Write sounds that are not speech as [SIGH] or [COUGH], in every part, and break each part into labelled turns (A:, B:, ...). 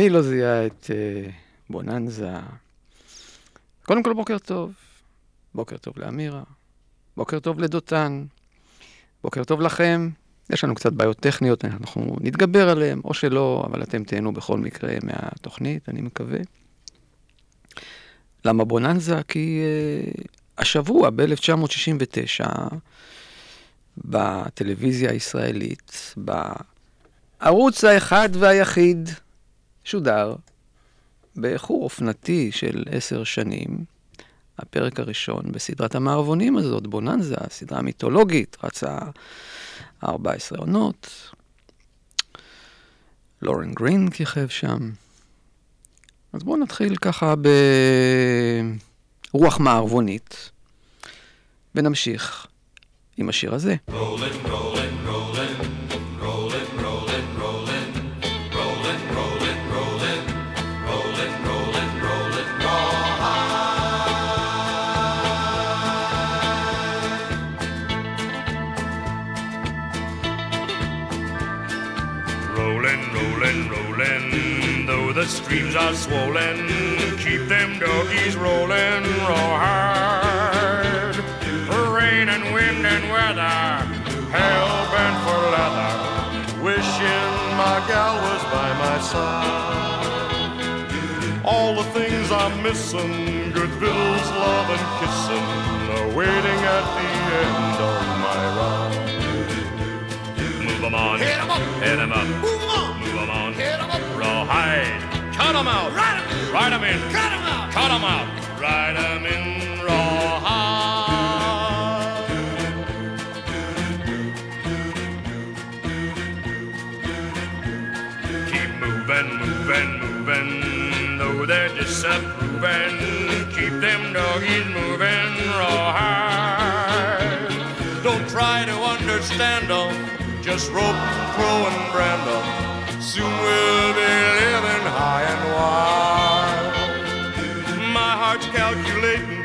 A: מי לא זיהה את uh, בוננזה? קודם כל, בוקר טוב. בוקר טוב לאמירה. בוקר טוב לדותן. בוקר טוב לכם. יש לנו קצת בעיות טכניות, אנחנו נתגבר עליהן, או שלא, אבל אתם תהנו בכל מקרה מהתוכנית, אני מקווה. למה בוננזה? כי uh, השבוע, ב-1969, בטלוויזיה הישראלית, בערוץ האחד והיחיד, שודר באיחור אופנתי של עשר שנים, הפרק הראשון בסדרת המערבונים הזאת, בוננזה, סדרה מיתולוגית, רצה 14 עונות. לורן גרין כיכב שם. אז בואו נתחיל ככה ברוח מערבונית, ונמשיך עם השיר הזה. Rollin', rollin', streams are swollen. Keep them doggies rolling raw hard. Rain and wind and weather, hell bent for leather. Wishing my gal was by my side. All the things I'm missing, good victuals, love and kissing, are waiting at the end of my ride. Move 'em on, hit 'em up, hit 'em up, move 'em on, move 'em on, hit 'em up, rawhide. Cut them out. Ride them in. Ride them in. Cut them out. Cut them out. Ride them in rawhide. Keep moving, moving, moving. Though smooth and disapproving. Keep them doggies moving rawhide. Don't try to understand them, just rope, throw, and brand them. Soon we'll be living high wide. My heart's calculating,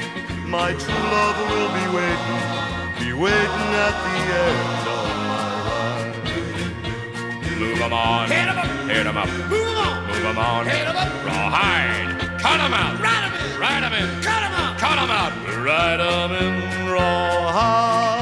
A: my true love will be waiting, be waiting at the end of my ride. Move 'em on, hit 'em up, hit 'em up, move 'em on, move 'em on, hit 'em up, rawhide, cut 'em out, ride 'em in, ride 'em in, cut 'em out, cut 'em out, ride 'em in rawhide.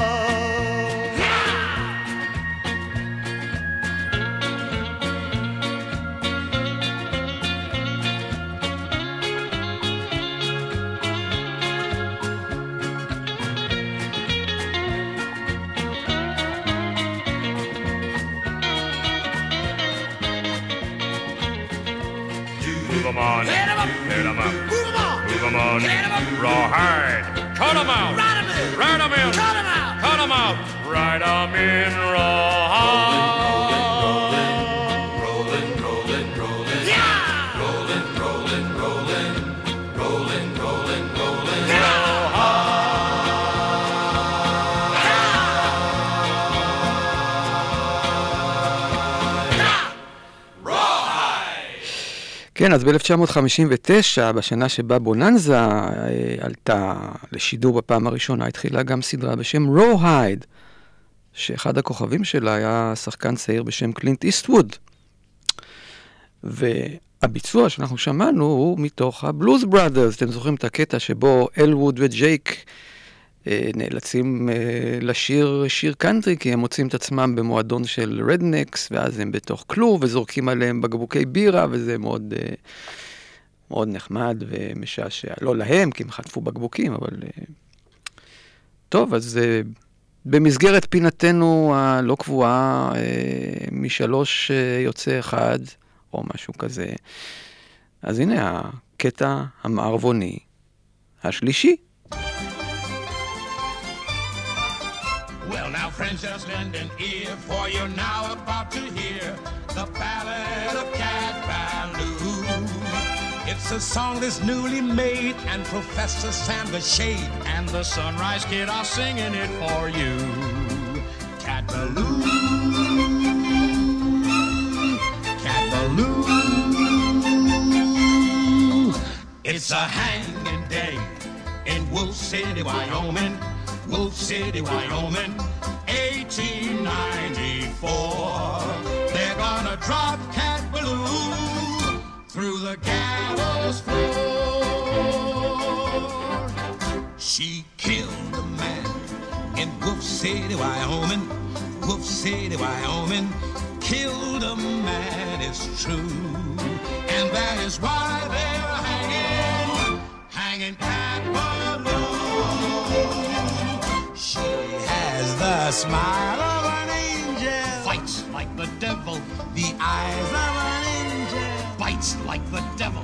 A: 'Em on. Move 'em on. Hit 'em up. Rawhide. Cut 'em out. Ride 'em in. Ride 'em in. Cut 'em out. Cut 'em out. Ride 'em in rawhide. Rolling,
B: כן, אז ב-1959, בשנה שבה בוננזה אה, עלתה לשידור בפעם הראשונה, התחילה גם סדרה בשם Rawhide, שאחד הכוכבים שלה היה שחקן צעיר בשם קלינט איסטווד. והביצוע שאנחנו שמענו הוא מתוך ה Blues Brothers. אתם זוכרים את הקטע שבו אלווד וג'ייק נאלצים אה, לשיר שיר קאנטרי, כי הם מוצאים את עצמם במועדון של rednecks, ואז הם בתוך כלוב וזורקים עליהם בקבוקי בירה, וזה מאוד, אה, מאוד נחמד ומשעשע. לא להם, כי הם חטפו בקבוקים, אבל... טוב, אז במסגרת פינתנו הלא קבועה, משלוש יוצא אחד, או משהו כזה. אז הנה הקטע המערבוני השלישי.
C: Just lend an ear, for you're now about to hear the ballad of Cat Ballou. It's a song that's newly made, and Professor Sam the Shade and the Sunrise Kid are singing it for you. Cat Ballou, Cat Ballou. It's a hanging day in Wolf City, Wyoming. Wolf City, Wyoming, 1894. They're gonna drop Cat Ballou through the gallows floor. She killed a man in Wolf City, Wyoming. Wolf City, Wyoming, killed a man, it's true. And that is why they're hanging, hanging Cat Ballou. She the smile of an angel. Fights like the devil. The eyes of an angel. Bites like the devil.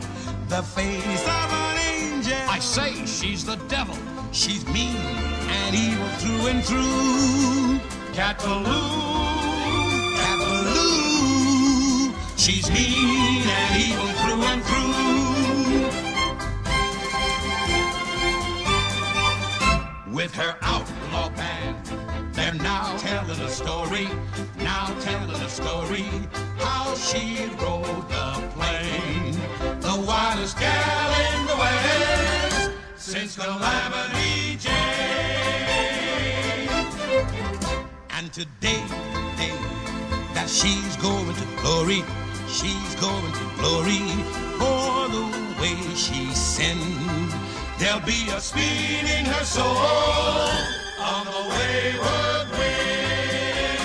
C: The face of an angel. I say she's the devil. She's mean and evil through and through. Cat Ballou. Cat Ballou. She's mean and evil through and through. with her outlaw band. They're now telling a story, now telling a story, how she rode the plane. The wildest gal in the West since Calamity Jane. And today, day that she's going to glory, she's going to glory for the way she sinned. There'll be a speed in her soul on the wayward wind.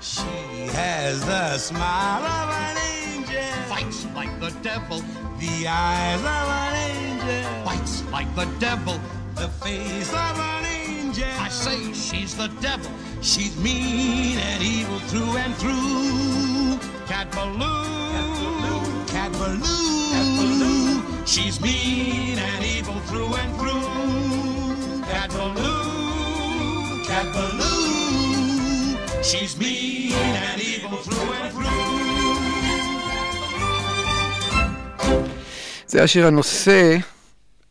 C: She has the smile of an angel. Fights like the devil. The eyes of an angel. Fights like the devil. The face of an angel. I say she's the devil. She's mean and evil through and through. Cat Ballou. Cat Ballou. She's mean and evil through and through. Cat Ballou, Cat Ballou. She's mean and evil through and through.
D: זה השיר הנושא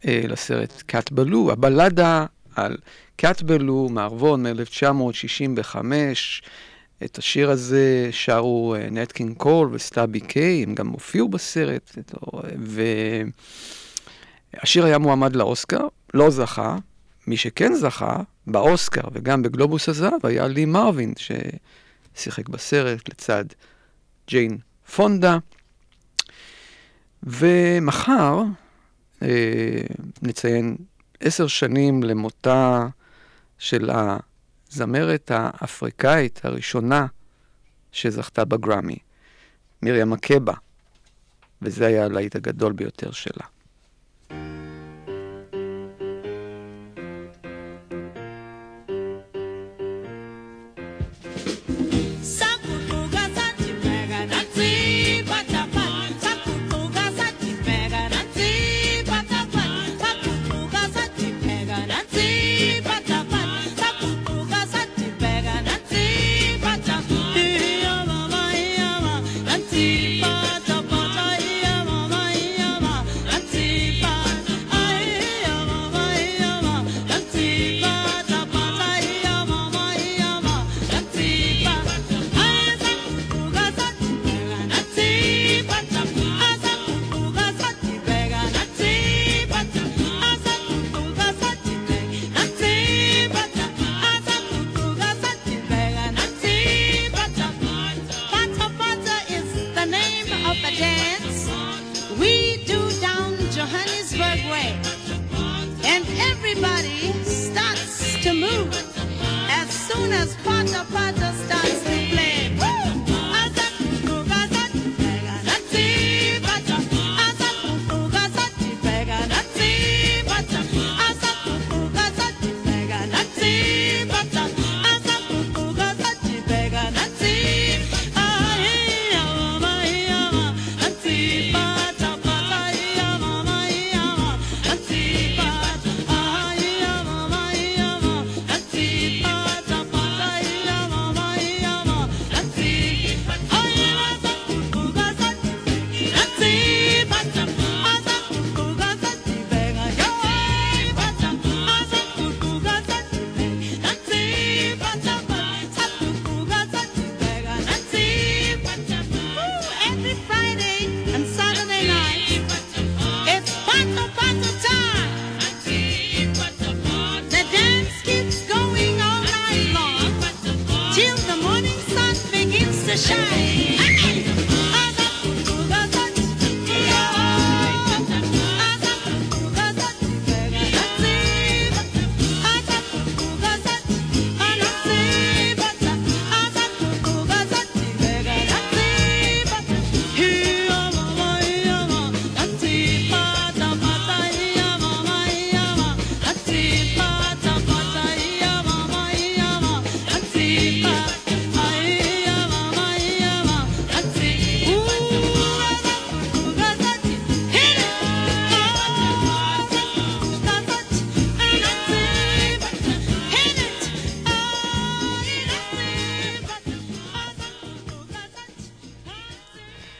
D: אה, לסרט קאט בלו, הבלדה על קאט בלו, מערבון מ-1965. את השיר הזה שרו נט קינג אה, קול וסטאבי קיי, הם גם הופיעו בסרט, והשיר היה מועמד לאוסקר, לא זכה. מי שכן זכה, באוסקר וגם בגלובוס הזהב, היה לי מרווין, ששיחק בסרט לצד ג'יין פונדה. ומחר אה, נציין עשר שנים למותה של הזמרת האפריקאית הראשונה שזכתה בגראמי, מרים מקבה, וזה היה הלהיט הגדול ביותר שלה.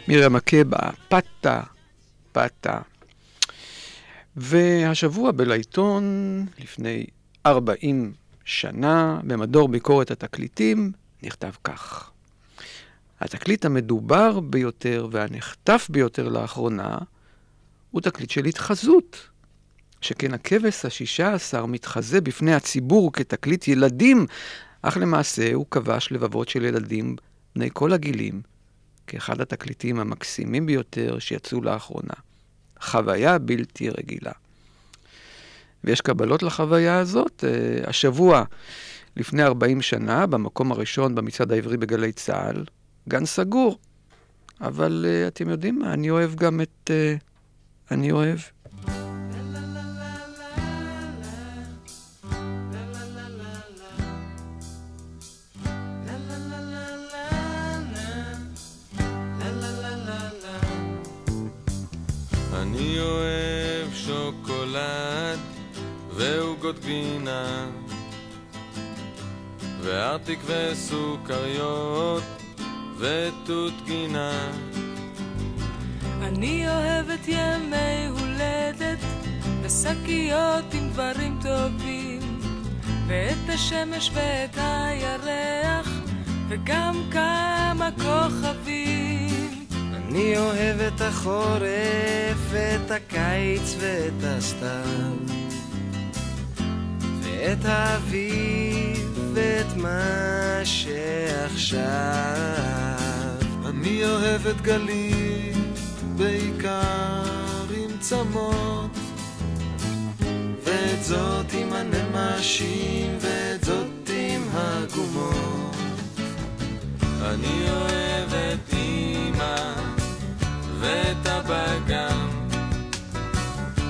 D: מרים מקבה, פתה, פתה. והשבוע בלעיתון, לפני 40 שנה, במדור ביקורת התקליטים, נכתב כך: התקליט המדובר ביותר והנחטף ביותר לאחרונה הוא תקליט של התחזות. שכן הכבש השישה עשר מתחזה בפני הציבור כתקליט ילדים, אך למעשה הוא כבש לבבות של ילדים בני כל הגילים, כאחד התקליטים המקסימים ביותר שיצאו לאחרונה. חוויה בלתי רגילה. ויש קבלות לחוויה הזאת. אה, השבוע, לפני 40 שנה, במקום הראשון במצעד העברי בגלי צה"ל, גן סגור. אבל uh, אתם יודעים מה, אני אוהב גם את... Uh, אני אוהב.
E: אוהב שוקולד ועוגות גבינה וארטיק וסוכריות ותות גינה.
F: אני אוהבת ימי הולדת ושקיות עם דברים טובים ואת השמש ואת הירח וגם כמה כוכבים
E: אני אוהב את החורף ואת הקיץ ואת הסתיו ואת האביב ואת מה שעכשיו. אני אוהב את גלים בעיקר עם צמות. ואת זאת עם הנמשים ואת זאת עם הגומות. אני אוהב את גם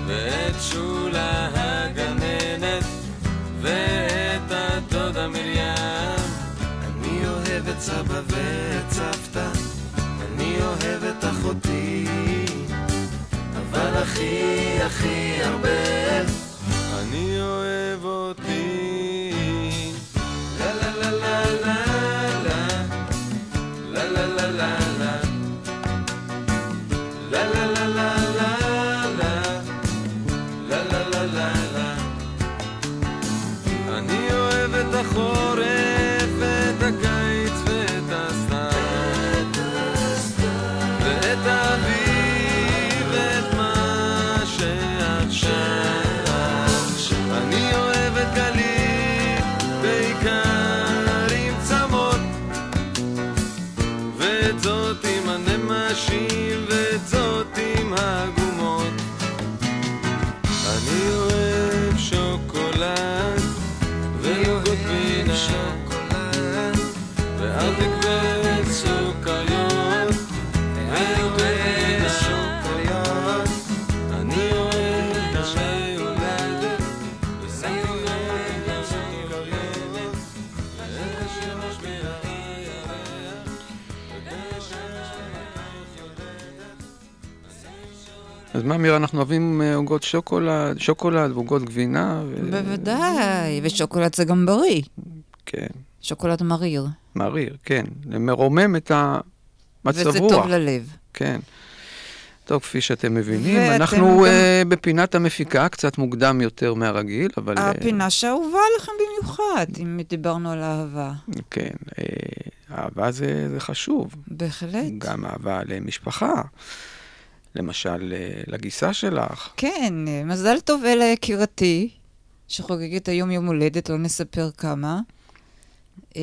E: ואת שולה הגננת ואת הדודה מרים. אני אוהב את סבא ואת סבתא אני אוהב את אחותי אבל הכי הכי הרבה. אני אוהב אותי
B: אז מה, מירה, אנחנו אוהבים אה, עוגות שוקולד, שוקולד ועוגות גבינה? ו-
G: בוודאי, ושוקולד זה גם בריא.
B: כן,
G: שוקולד מריר.
B: מריר, כן. זה מרומם את המצב רוח.
G: וזה טוב ללב.
B: כן. טוב, כפי שאתם מבינים,
G: ואתם
B: אנחנו
G: גם-
B: אה, בפינת המפיקה קצת מוקדם יותר מהרגיל, אבל... אה,
G: הפינה שאהובה לכם במיוחד, אם דיברנו על אהבה.
B: כן, אה, אהבה זה, זה חשוב.
G: בהחלט.
B: גם אהבה למשפחה, למשל אה, לגיסה שלך.
G: כן, מזל טוב אלה יקירתי, שחוגגת היום יום הולדת, לא נספר כמה. אה,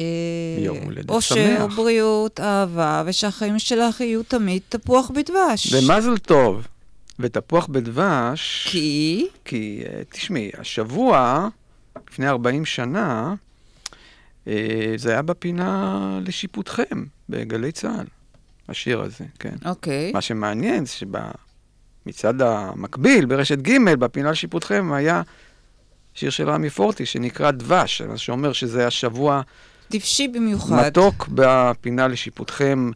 B: יום הולדת
G: אושר,
B: שמח.
G: בריאות, אהבה, ושהחיים שלך יהיו תמיד תפוח בדבש.
B: ומזל טוב. ותפוח בדבש,
G: כי?
B: כי אה, תשמעי, השבוע, לפני 40 שנה, אה, זה היה בפינה לשיפוטכם, בגלי צה"ל, השיר הזה, כן.
G: אוקיי.
B: מה שמעניין זה שבמצד המקביל, ברשת ג', בפינה לשיפוטכם, היה שיר של רמי פורטי שנקרא דבש, שאומר שזה השבוע
G: דבשי במיוחד.
B: מתוק בפינה לשיפוטכם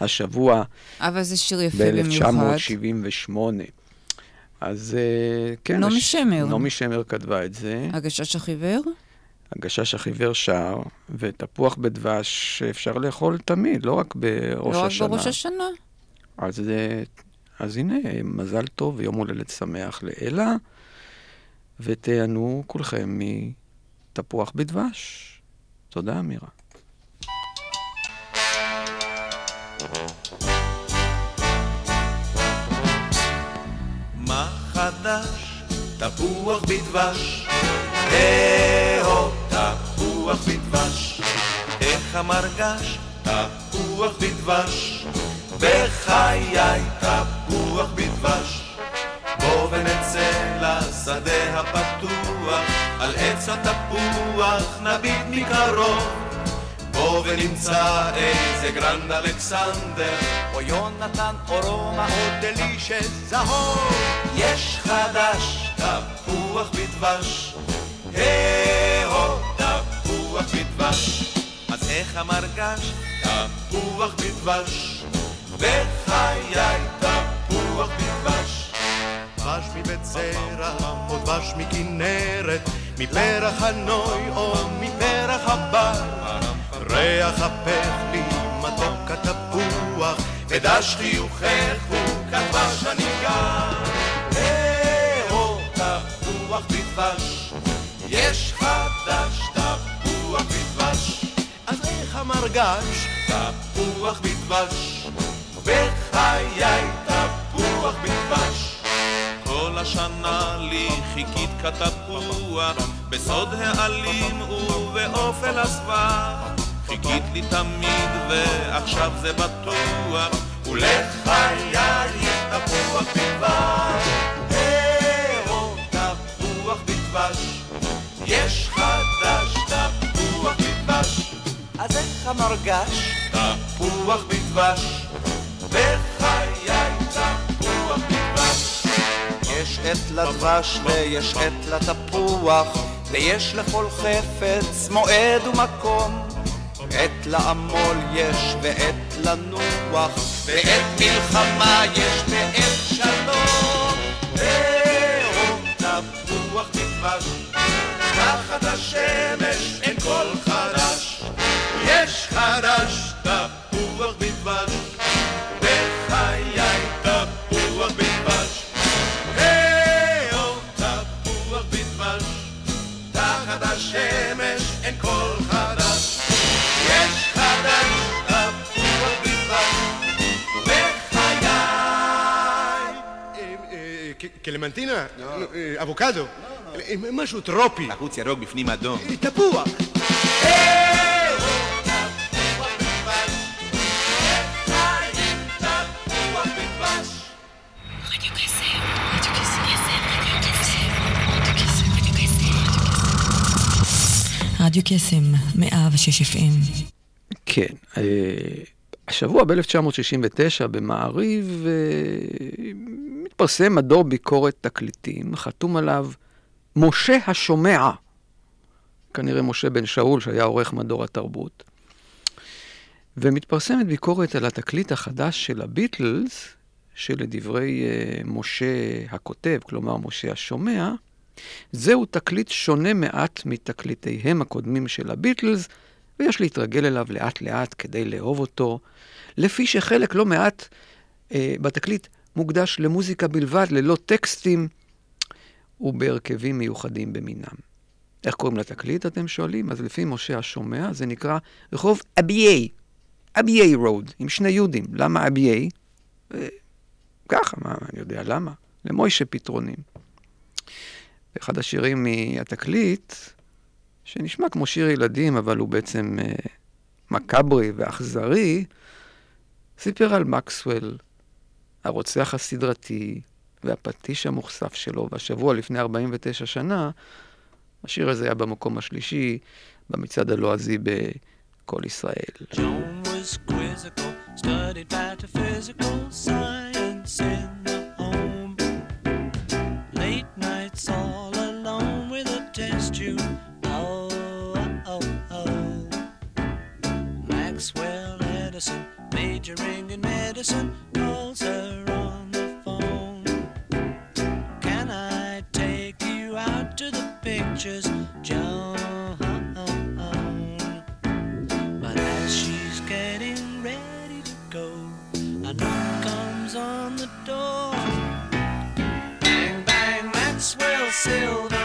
B: השבוע
G: אבל זה שיר יפה במיוחד.
B: ב-1978. אז אה, כן.
G: נעמי
B: הש-
G: שמר.
B: נעמי שמר כתבה את זה.
G: הגשש החיוור?
B: הגשש החיוור שר, ותפוח בדבש אפשר לאכול תמיד, לא רק בראש
G: לא רק
B: השנה.
G: בראש השנה.
B: אז, אה, אז הנה, מזל טוב ויום הולדת שמח לאלה, ותהנו כולכם מתפוח בדבש. תודה, אמירה.
H: מה חדש? תפוח בדבש. תפוח בדבש. איך המרגש? תפוח בדבש. בחיי תפוח בדבש. בוא ונצא לשדה הפתוח, על עץ התפוח נביט מקרוב. בוא ונמצא איזה גרנד אלכסנדר, או יונתן או רומא או דלישס זהוב. יש חדש, תפוח בדבש, הו, בדבש. אז איך המרגש? תפוח בדבש, בחיי תפוח בדבש. דבש מבית זרע, או דבש מכנרת, מפרח הנוי או מפרח הבר. ריח הפך לי מתוק התפוח, ודש חיוכך הוא כתבה בדבש אני גר. אהו, תפוח בדבש, יש חדש, איך המרגש? תפוח בדבש, בחיי תפוח בדבש. כל השנה לי חיכית כתפוח, בסוד העלים ובאופל הסבך. חיכית לי תמיד ועכשיו זה בטוח, ולחיי תפוח בדבש. אהו, תפוח בדבש, יש חדש איך המרגש? תפוח בדבש, בחיי תפוח בדבש. יש עת לדבש ויש עת לתפוח, ויש לכל חפץ מועד ומקום. עת לעמול יש ועת לנוח, ועת מלחמה יש ועת שלום. אהו תפוח בדבש, תחת השמש אין כל חדש. חדש, תפוח בדבש, בחיי תפוח בדבש. אהו תפוח בדבש, תחת השמש אין כל חדש. יש חדש, תפוח בדבש, בחיי.
I: קלמנטינה? אה, אבוקדו? אה, משהו טרופי.
H: בחוץ ירוק בפנים אדום.
I: תפוח.
J: רדיו קסם, 106 FM.
B: כן, אה, השבוע ב-1969 במעריב אה, מתפרסם מדור ביקורת תקליטים, חתום עליו משה השומע, כנראה משה בן שאול שהיה עורך מדור התרבות, ומתפרסמת ביקורת על התקליט החדש של הביטלס, שלדברי אה, משה הכותב, כלומר משה השומע, זהו תקליט שונה מעט מתקליטיהם הקודמים של הביטלס, ויש להתרגל אליו לאט-לאט כדי לאהוב אותו, לפי שחלק לא מעט אה, בתקליט מוקדש למוזיקה בלבד, ללא טקסטים ובהרכבים מיוחדים במינם. איך קוראים לתקליט, אתם שואלים? אז לפי משה השומע, זה נקרא רחוב אביי, אביי רוד, עם שני יהודים. למה אביי? אה, ככה, מה, אני יודע למה. למוישה פתרונים. באחד השירים מהתקליט, שנשמע כמו שיר ילדים, אבל הוא בעצם אה, מקאברי ואכזרי, סיפר על מקסוול, הרוצח הסדרתי והפטיש המוכסף שלו, והשבוע לפני 49 שנה, השיר הזה היה במקום השלישי במצעד הלועזי ב"קול ישראל".
K: Studied science in the Maxwell Edison, majoring in medicine, calls her on the phone. Can I take you out to the pictures, Joan? But as she's getting ready to go, a knock comes on the door. Bang, bang, Maxwell silver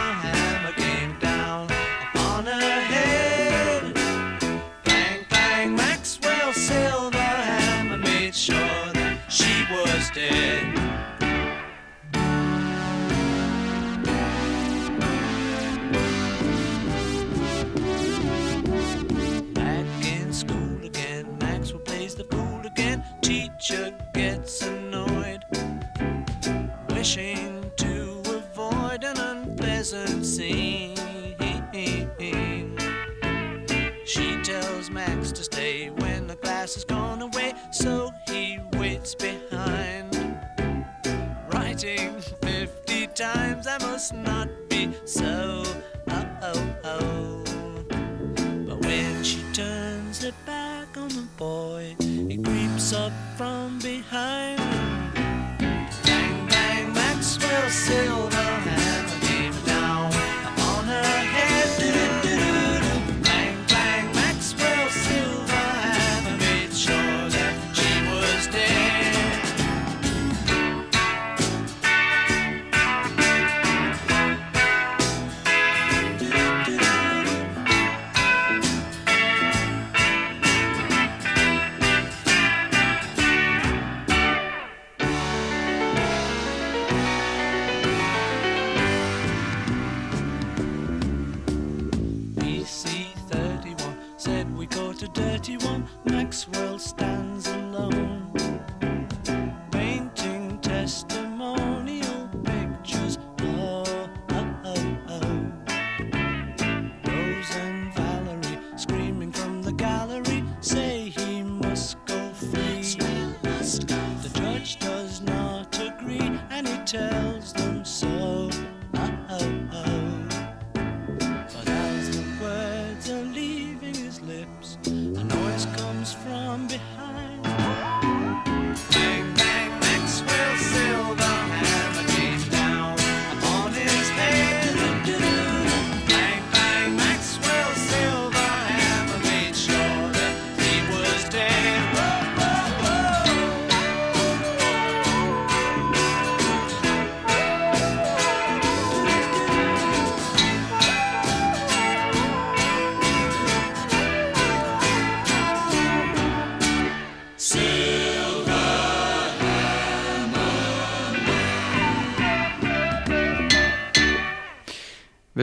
K: tells
L: them so.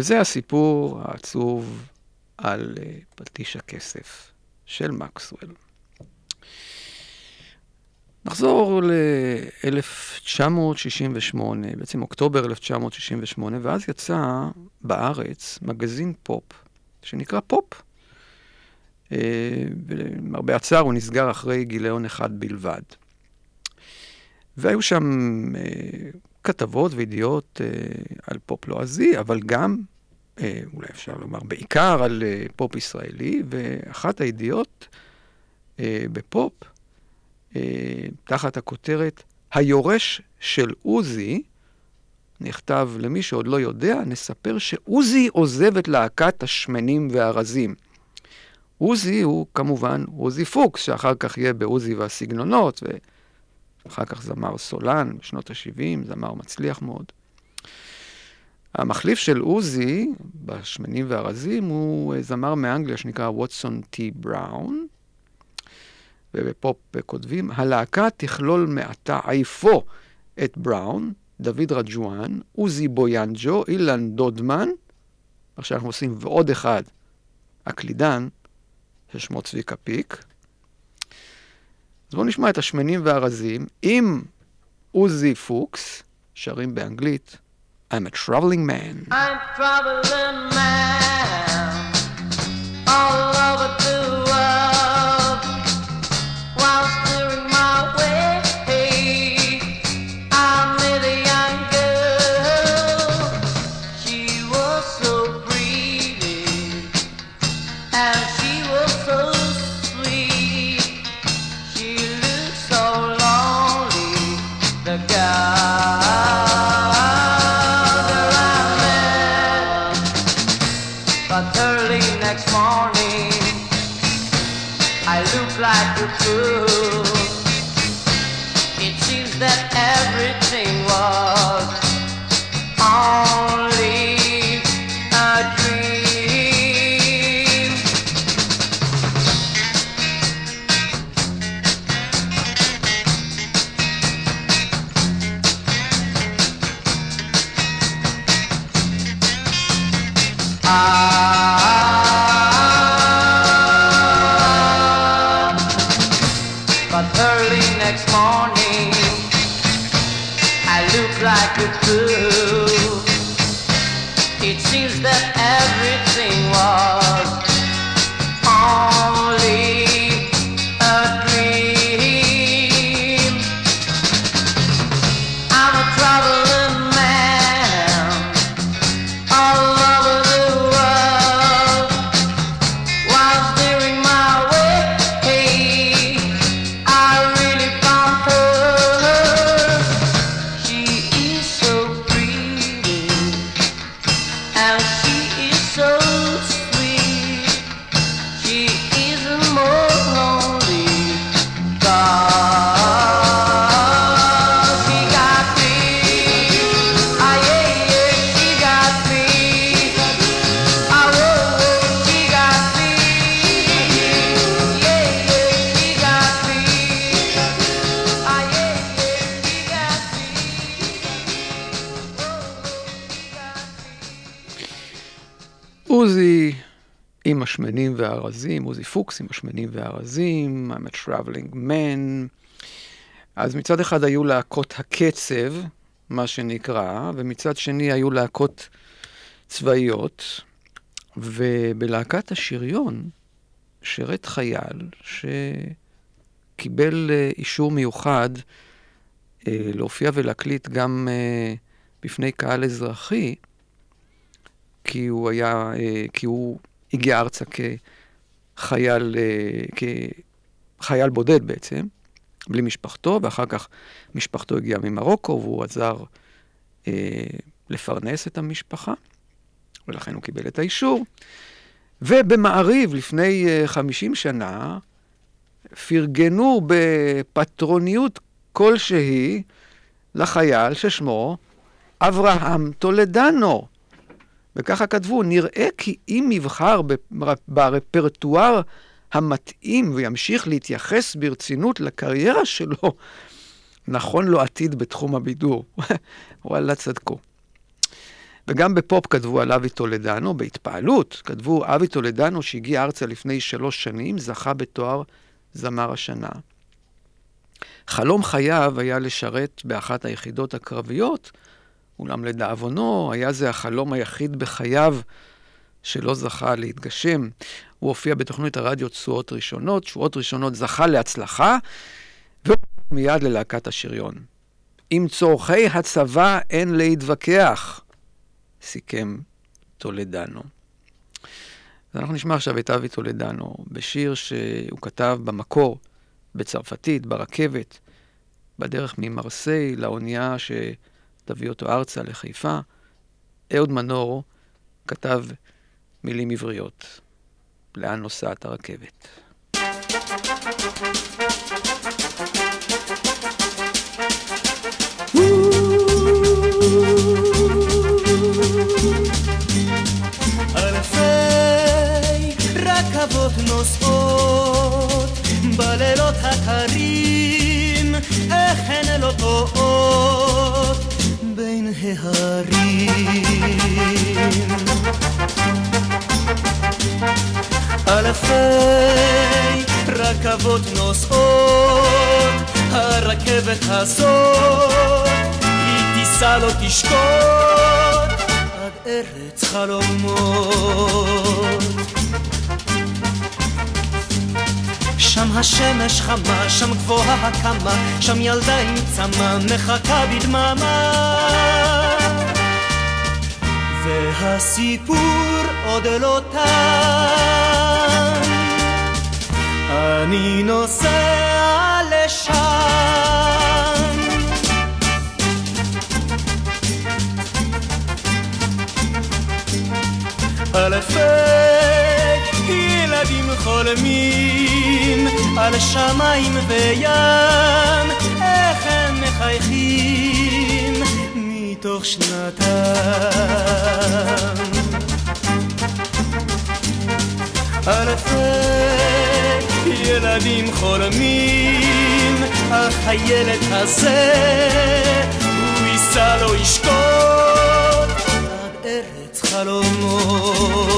B: וזה הסיפור העצוב על אה, פטיש הכסף של מקסוול. נחזור ל-1968, בעצם אוקטובר 1968, ואז יצא בארץ מגזין פופ, שנקרא פופ. אה, ולמרבה הצער הוא נסגר אחרי גיליון אחד בלבד. והיו שם אה, כתבות וידיעות על פופ לועזי, אבל גם, אולי אפשר לומר בעיקר, על אה, פופ ישראלי, ואחת הידיעות אה, בפופ, אה, תחת הכותרת היורש של עוזי, נכתב למי שעוד לא יודע, נספר שעוזי עוזב את להקת השמנים והרזים. עוזי הוא כמובן עוזי פוקס, שאחר כך יהיה בעוזי והסגנונות, ואחר כך זמר סולן בשנות ה-70, זמר מצליח מאוד. המחליף של עוזי בשמנים והרזים הוא זמר מאנגליה שנקרא ווטסון טי בראון, ובפופ כותבים, הלהקה תכלול מעתה עייפו את בראון, דוד רג'ואן, עוזי בויאנג'ו, אילן דודמן, עכשיו אנחנו עושים ועוד אחד, הקלידן, ששמו צביקה פיק. אז בואו נשמע את השמנים והרזים עם עוזי פוקס, שרים באנגלית, I'm a traveling man.
M: I'm traveling man but early next morning, I look like a fool. It seems that everything was only
B: והרזים, עוזי פוקס עם השמנים והרזים, I'm a traveling man. אז מצד אחד היו להקות הקצב, מה שנקרא, ומצד שני היו להקות צבאיות, ובלהקת השריון שירת חייל שקיבל אה, אישור מיוחד אה, להופיע ולהקליט גם אה, בפני קהל אזרחי, כי הוא היה, אה, כי הוא הגיע ארצה כחייל, אה, כחייל בודד בעצם, בלי משפחתו, ואחר כך משפחתו הגיעה ממרוקו, והוא עזר אה, לפרנס את המשפחה, ולכן הוא קיבל את האישור. ובמעריב, לפני אה, 50 שנה, פרגנו בפטרוניות כלשהי לחייל ששמו אברהם טולדנו. וככה כתבו, נראה כי אם יבחר בר- ברפרטואר המתאים וימשיך להתייחס ברצינות לקריירה שלו, נכון לו עתיד בתחום הבידור. [LAUGHS] וואלה, צדקו. וגם בפופ כתבו על אבי טולדנו, בהתפעלות, כתבו, אבי טולדנו שהגיע ארצה לפני שלוש שנים, זכה בתואר זמר השנה. חלום חייו היה לשרת באחת היחידות הקרביות, אולם לדאבונו, היה זה החלום היחיד בחייו שלא זכה להתגשם. הוא הופיע בתוכנית הרדיו תשואות ראשונות, תשואות ראשונות זכה להצלחה, ומיד ללהקת השריון. עם צורכי הצבא אין להתווכח, סיכם טולדנו. אז אנחנו נשמע עכשיו את אבי טולדנו בשיר שהוא כתב במקור, בצרפתית, ברכבת, בדרך ממרסיי לאונייה שתביא אותו ארצה לחיפה. אהוד מנור כתב מילים עבריות. לאן נוסעת הרכבת?
N: אלפי רכבות נוסעות בלילות הקרים, איך הן לא טועות ההרים. אלפי רכבות נוסעות, הרכבת הזאת, היא תיסע לא תשקוט עד ארץ חלומות. שם השמש חמה, שם גבוהה הקמה, שם ילדה עם צמא מחכה בדממה. והסיפור עוד לא תם, אני נוסע לשם. אלפי חולמים על שמיים וים, איך הם מחייכים מתוך שנתם. אלפי ילדים חולמים על הילד הזה, הוא ייסע לו ישקוט עד ארץ חלומות.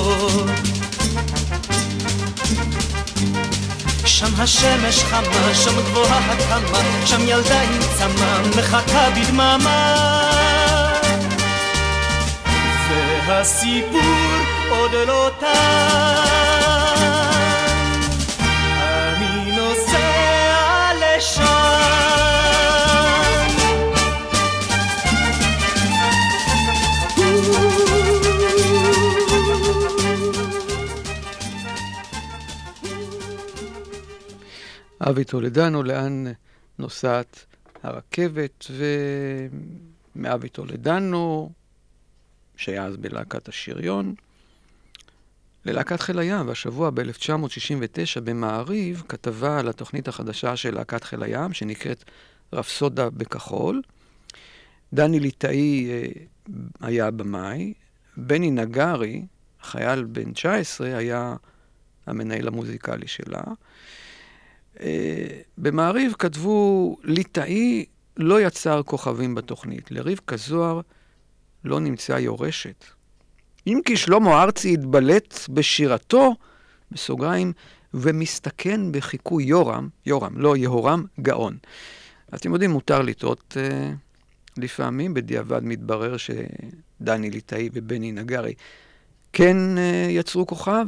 N: שם השמש חמה, שם גבוהה הקמה, שם ילדה עם צמא מחכה בדממה. והסיפור עוד לא תם,
B: אבי טולדנו, לאן נוסעת הרכבת, ומאבי טולדנו, שהיה אז בלהקת השריון, ללהקת חיל הים, והשבוע ב-1969 במעריב כתבה על התוכנית החדשה של להקת חיל הים, שנקראת רפסודה בכחול. דני ליטאי אה, היה הבמאי, בני נגרי, חייל בן 19, היה המנהל המוזיקלי שלה. אה, במעריב כתבו, ליטאי לא יצר כוכבים בתוכנית, לרבקה זוהר לא נמצאה יורשת. אם כי שלמה ארצי התבלט בשירתו, בסוגריים, ומסתכן בחיקוי יורם, יורם, לא יהורם, גאון. אתם יודעים, מותר לטעות אה, לפעמים, בדיעבד מתברר שדני ליטאי ובני נגרי כן אה, יצרו כוכב.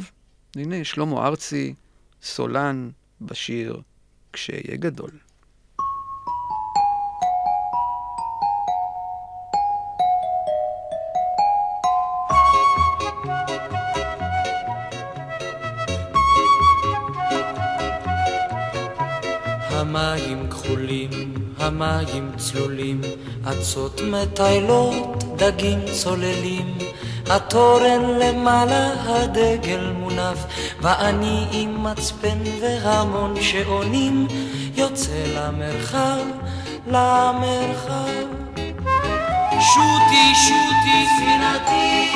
B: הנה, שלמה ארצי, סולן, בשיר "כשאהיה גדול".
L: המים כחולים, המים צלולים, אצות מטיילות, דגים צוללים. התורן למעלה, הדגל מונף, ואני עם מצפן והמון שעונים, יוצא למרחב, למרחב. שוטי, שוטי, ספינתי,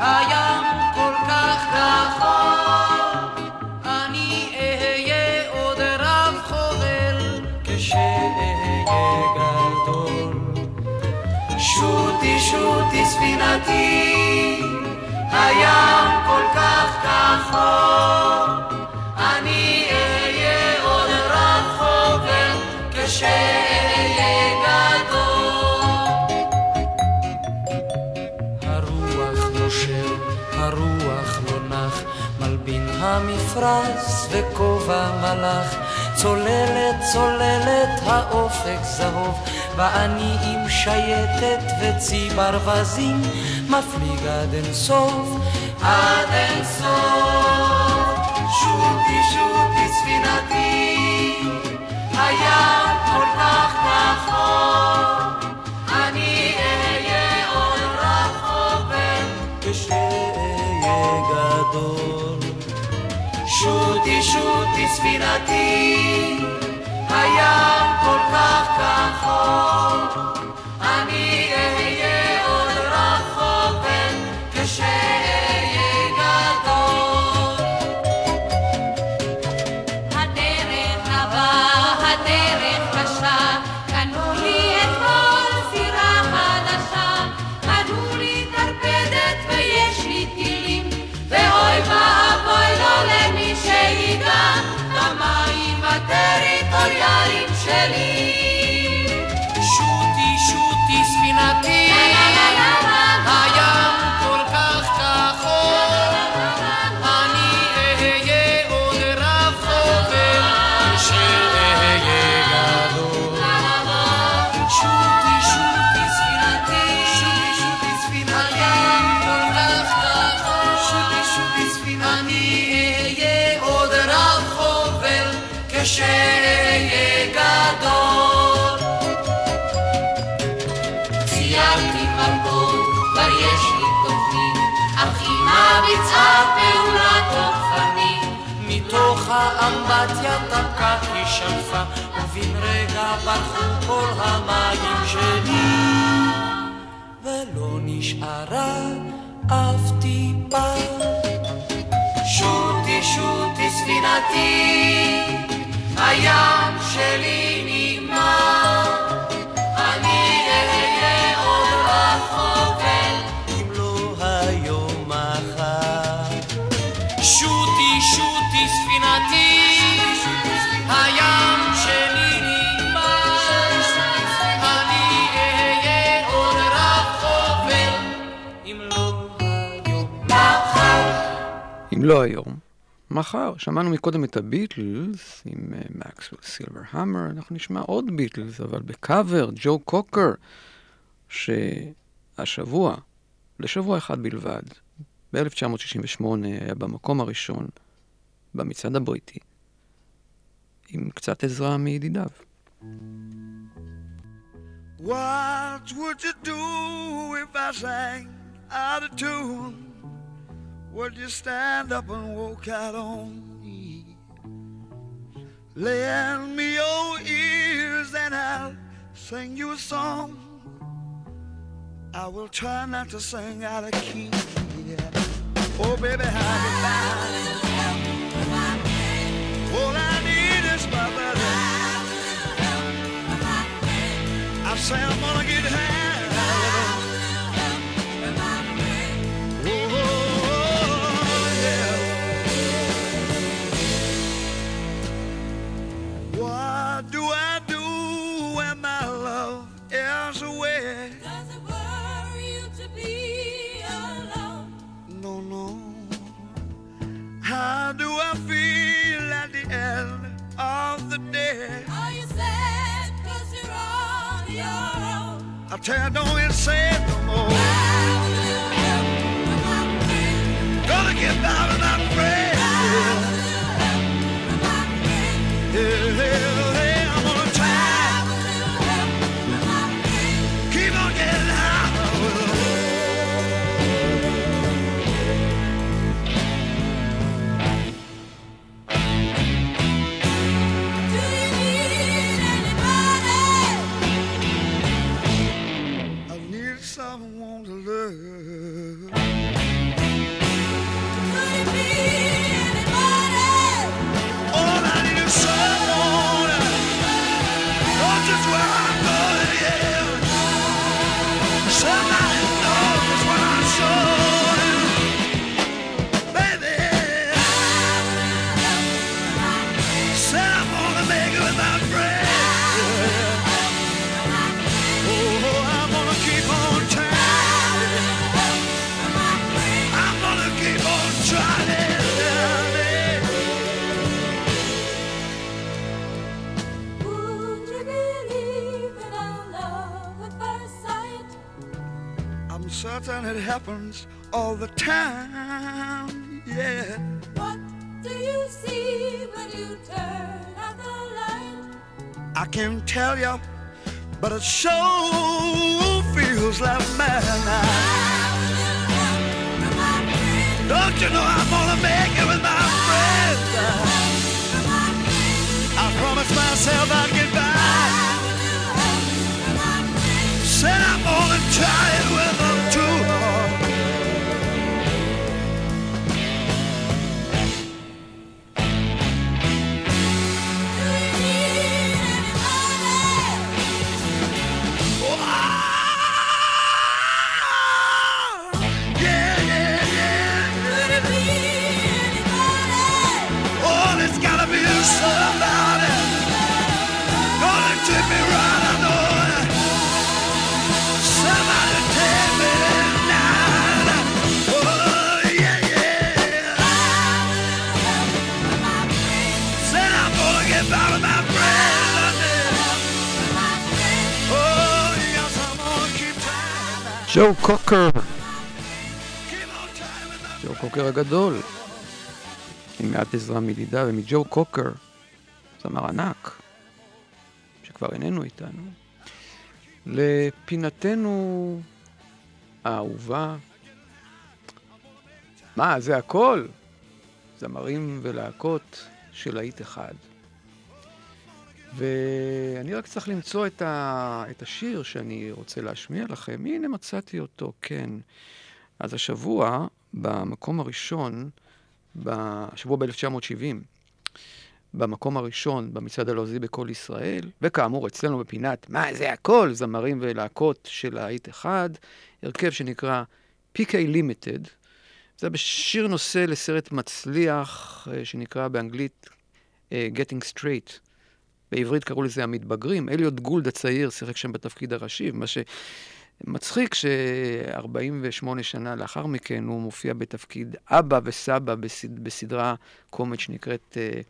L: הים כל כך רחוק, שוטי, ספינתי, הים כל כך רחוק, אני אהיה עוד רב חובל כשאהיה גדול. הרוח נושר, הרוח לא נח, מלבין המפרש וכובע מלאך, צוללת, צוללת האופק זהוב, ואני עם שייטת וצי ברווזים, מפליג עד אין סוף, עד אין סוף. שוטי, שוטי, ספינתי, הים כל כך רחוק, אני אהיה עוד רחוק כשאהיה גדול. שוטי, שוטי, ספינתי, הים רחוק, האמבטיה דקה היא שלפה, ובן רגע ברחו כל המים שלי, ולא נשארה אף טיפה. שוטי, שוטי, ספינתי, הים שלי נגמר. לא היום, מחר.
B: שמענו מקודם את הביטלס עם מקסוול סילבר המר, אנחנו נשמע עוד ביטלס, אבל בקאבר, ג'ו קוקר, שהשבוע, לשבוע אחד בלבד, ב-1968 היה במקום הראשון במצעד הבריטי, עם קצת עזרה מידידיו.
O: What would you do if I sang out of tune? Would you stand up and walk out on me? Lend me your ears and I'll sing you a song. I will try not to sing out of key. Oh, baby, how you like? All I need is my brother. I say I'm gonna get high. Do I feel at the end of the day?
P: Are you sad cause you're on your own?
O: I tell you, don't even say it no more. Gonna get out and I'm afraid. Yeah, yeah. show
B: ג'ו קוקר. ג'ו קוקר הגדול. עם מעט עזרה מדידה ומג'ו קוקר, זמר ענק, שכבר איננו איתנו, לפינתנו האהובה. מה, זה הכל? זמרים ולהקות של להיט אחד. ואני רק צריך למצוא את, ה... את השיר שאני רוצה להשמיע לכם. הנה מצאתי אותו, כן. אז השבוע, במקום הראשון, בשבוע ב-1970, במקום הראשון במצעד הלועזי בכל ישראל, וכאמור אצלנו בפינת מה זה הכל, זמרים ולהקות של להיט אחד, הרכב שנקרא PK Limited. זה בשיר נושא לסרט מצליח אה, שנקרא באנגלית אה, Getting Straight. בעברית קראו לזה המתבגרים. אליוט גולד הצעיר שיחק שם בתפקיד הראשי, מה שמצחיק ש-48 שנה לאחר מכן הוא מופיע בתפקיד אבא וסבא בסד... בסדרה קומית שנקראת אה,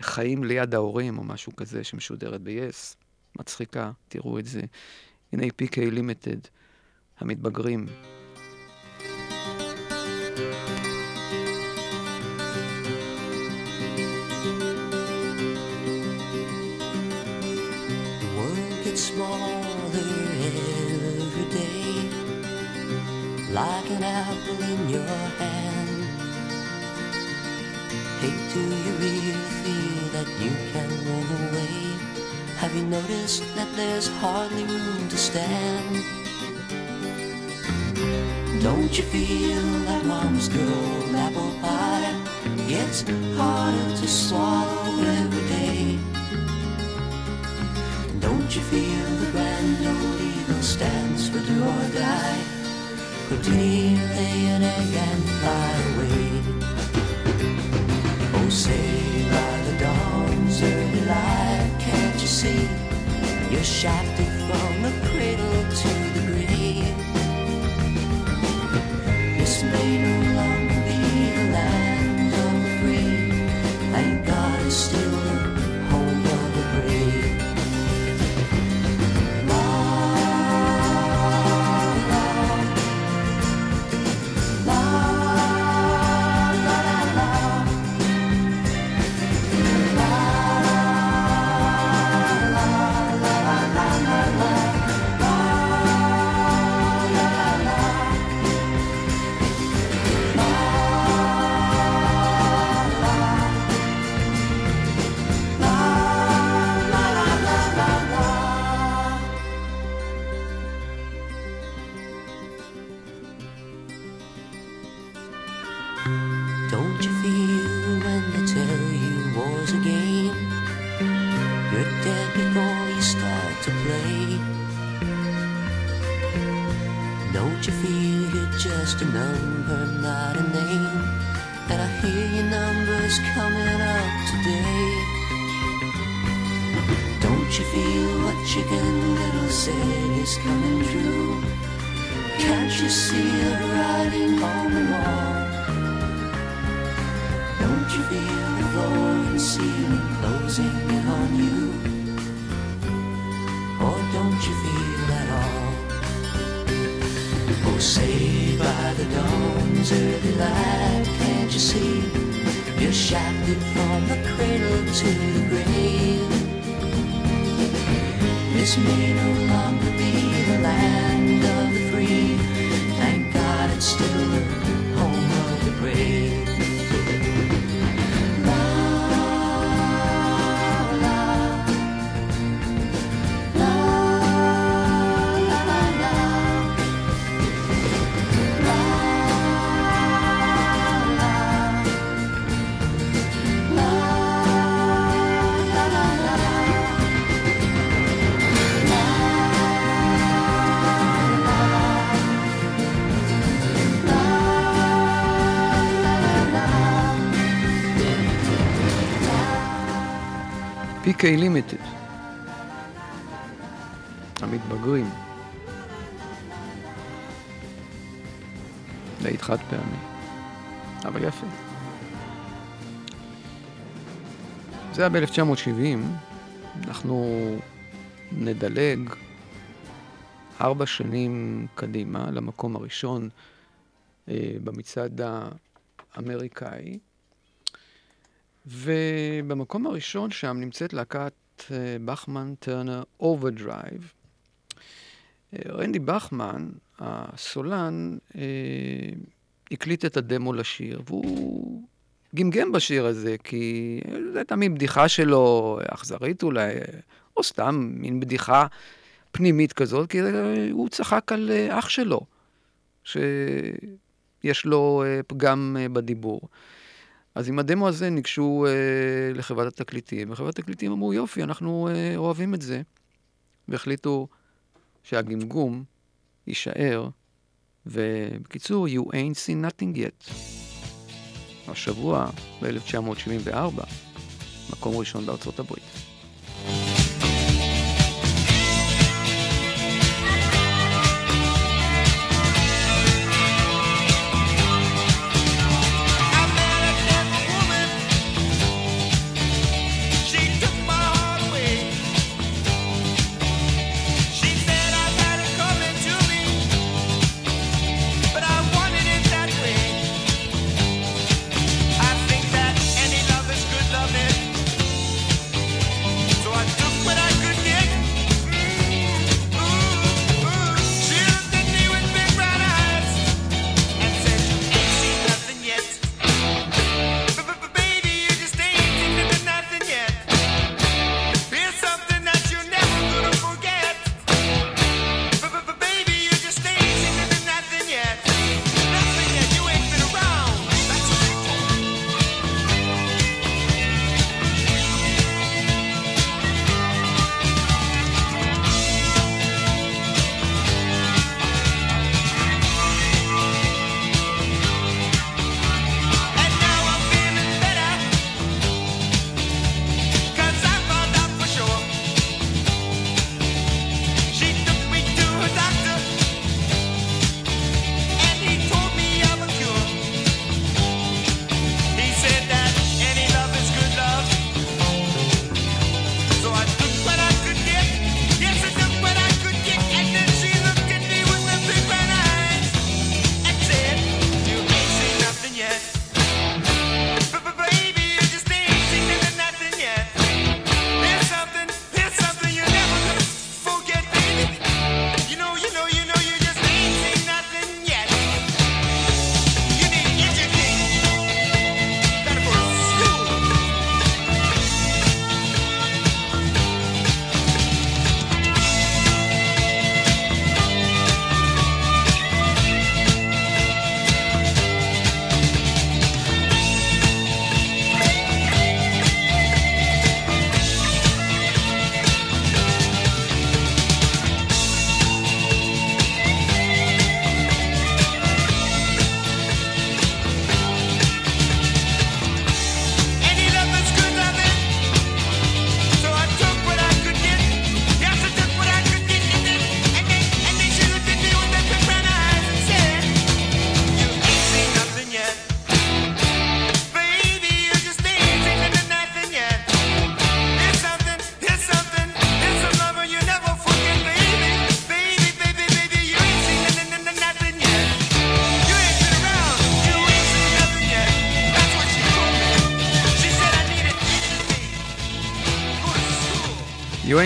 B: חיים ליד ההורים, או משהו כזה, שמשודרת ב-yes. מצחיקה, תראו את זה. הנה PK Limited, המתבגרים.
Q: Like an apple in your hand. Hey, do you really feel that you can run away? Have you noticed that there's hardly room to stand? Don't you feel that mom's gold apple pie gets harder to swallow every day? Don't you feel the grand old eagle stands for do or die? An egg and fly away. Oh, say by the dawn's early light, can't you see? You're shafted just a number, not a name? And I hear your numbers coming up today. Don't you feel what Chicken Little said is coming true? Can't you see it writing on the wall? Don't you feel the floor and ceiling closing in on you? Or don't you feel Say by the dawn's early light, can't you see? You're shafted from the cradle to the grave. This may no longer be the land of the free. Thank God it's still the home of the brave.
B: PK לימיטד. המתבגרים. להיט חד פעמי, אבל יפה. זה היה ב-1970, אנחנו נדלג ארבע שנים קדימה למקום הראשון אה, במצעד האמריקאי. ובמקום הראשון שם נמצאת להקת בחמן טרנר אוברדרייב. רנדי בחמן, הסולן, אה, הקליט את הדמו לשיר, והוא גמגם בשיר הזה, כי זו הייתה מין בדיחה שלו, אכזרית אולי, או סתם מין בדיחה פנימית כזאת, כי הוא צחק על אה, אח שלו, שיש לו אה, פגם בדיבור. אז עם הדמו הזה ניגשו אה, לחברת התקליטים, וחברת התקליטים אמרו, יופי, אנחנו אה, אוהבים את זה. והחליטו שהגמגום יישאר, ובקיצור, You ain't seen nothing yet. השבוע, ב-1974, מקום ראשון בארצות הברית.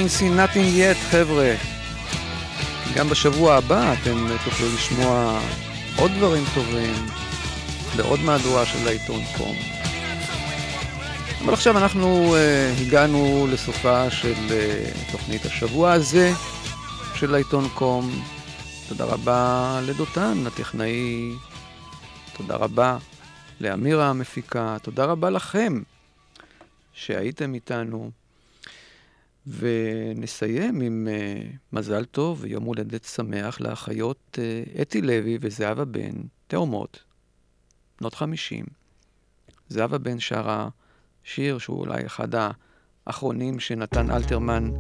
B: Seen nothing yet, חבר'ה. גם בשבוע הבא אתם תוכלו לשמוע עוד דברים טובים בעוד מהדורה של העיתון קום. אבל עכשיו אנחנו uh, הגענו לסופה של uh, תוכנית השבוע הזה של העיתון קום. תודה רבה לדותן, הטכנאי. תודה רבה לאמירה המפיקה. תודה רבה לכם שהייתם איתנו. ונסיים עם uh, מזל טוב ויום הולדת שמח לאחיות uh, אתי לוי וזהבה בן, תאומות, בנות חמישים. זהבה בן שרה שיר שהוא אולי אחד האחרונים שנתן אלתרמן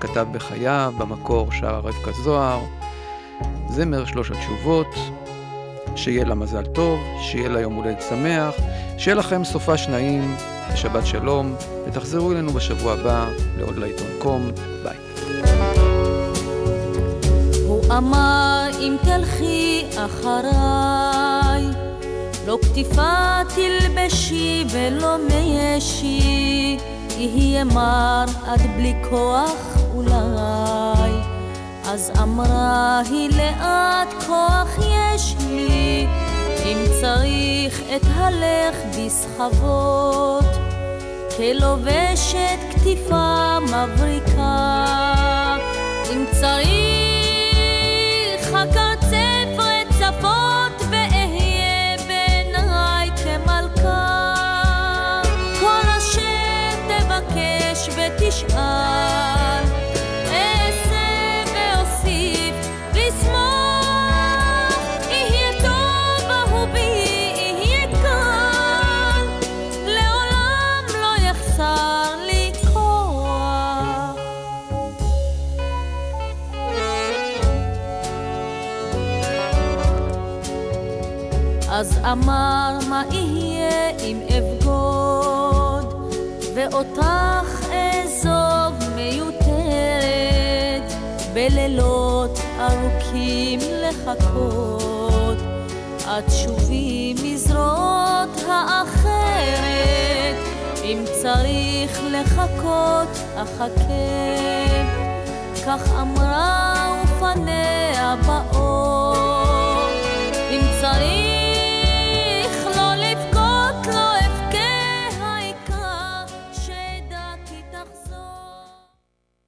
B: כתב בחייו, במקור שרה רבקה זוהר. זמר שלוש התשובות, שיהיה לה מזל טוב, שיהיה לה יום הולדת שמח, שיהיה לכם סופה שניים, ושבת שלום, ותחזרו אלינו בשבוע הבא לעוד לעיתון קום. ביי.
R: אמר אם תלכי אחריי לא כתיפה תלבשי ולא מישי יהיה מר עד בלי כוח אולי אז אמרה היא לאט כוח יש לי אם צריך את הלך בסחבות כלובשת כתיפה מבריקה. אם צריך הקרצף אמר מה יהיה אם אבגוד ואותך אעזוב מיותרת בלילות ארוכים לחכות עד שובי מזרועות האחרת. אם צריך לחכות אחכה. כך אמרה ופניה באור. אם צריך